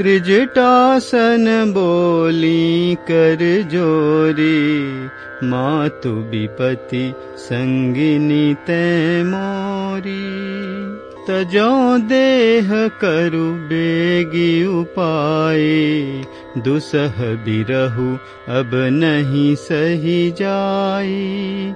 त्रिजटासन बोली कर जोरी। मातु विपति संगिनी ते मोरी। तजो देह करु बेगी उपाय। दुसह बिरहु अब नहीं सही जाई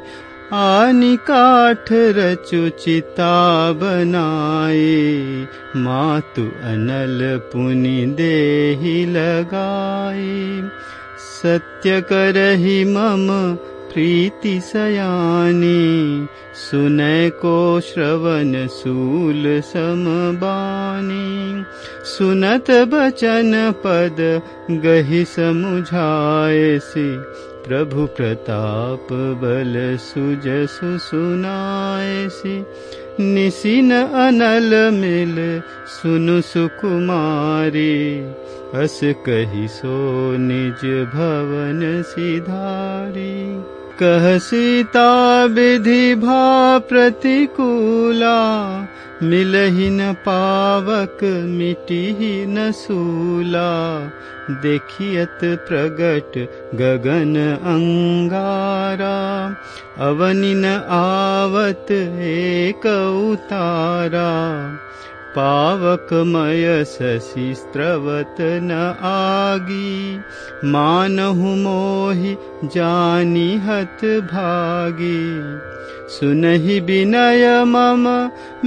आनि काठ रचु चिता बनाए मातु अनल पुनि देहि लगाए। सत्य करहि मम प्रीति सयानी सुनय को श्रवण सूल समबानी। सुनत बचन पद गहि समुझाए से प्रभु प्रताप बल सुजसु सुनायसि। निसिन अनल मिल सुनु सुकुमारी। अस कही सो निज भवन सिधारी। कह सीता विधि भा प्रतिकूला मिलहि न पावक मिटिहि न सूला देखियत प्रगट गगन अंगारा। अवनिन आवत एक उतारा पावकमय शशि स्त्रवत न आगी। मानहु मोहि जानी हत भागी। सुनहि विनय मम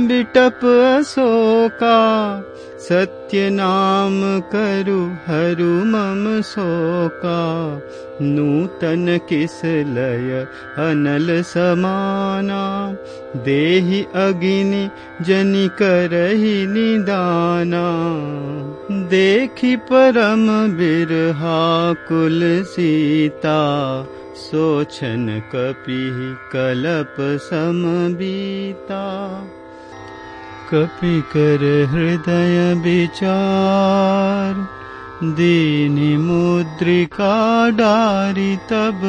बिटप अशोका सत्य नाम करु हरु मम शोका। नूतन किस लय अनल समाना। देहि अगिनि जनि करहि निदाना। देखि परम बिरहा कुल सीता। सोचन कपि कलप समबीता कपि कर हृदय विचार। दीनि मुद्रिका डारि तब।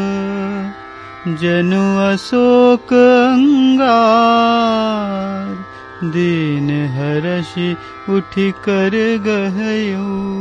जनु अशोक अंगार। दीन हरषि उठि कर गहयो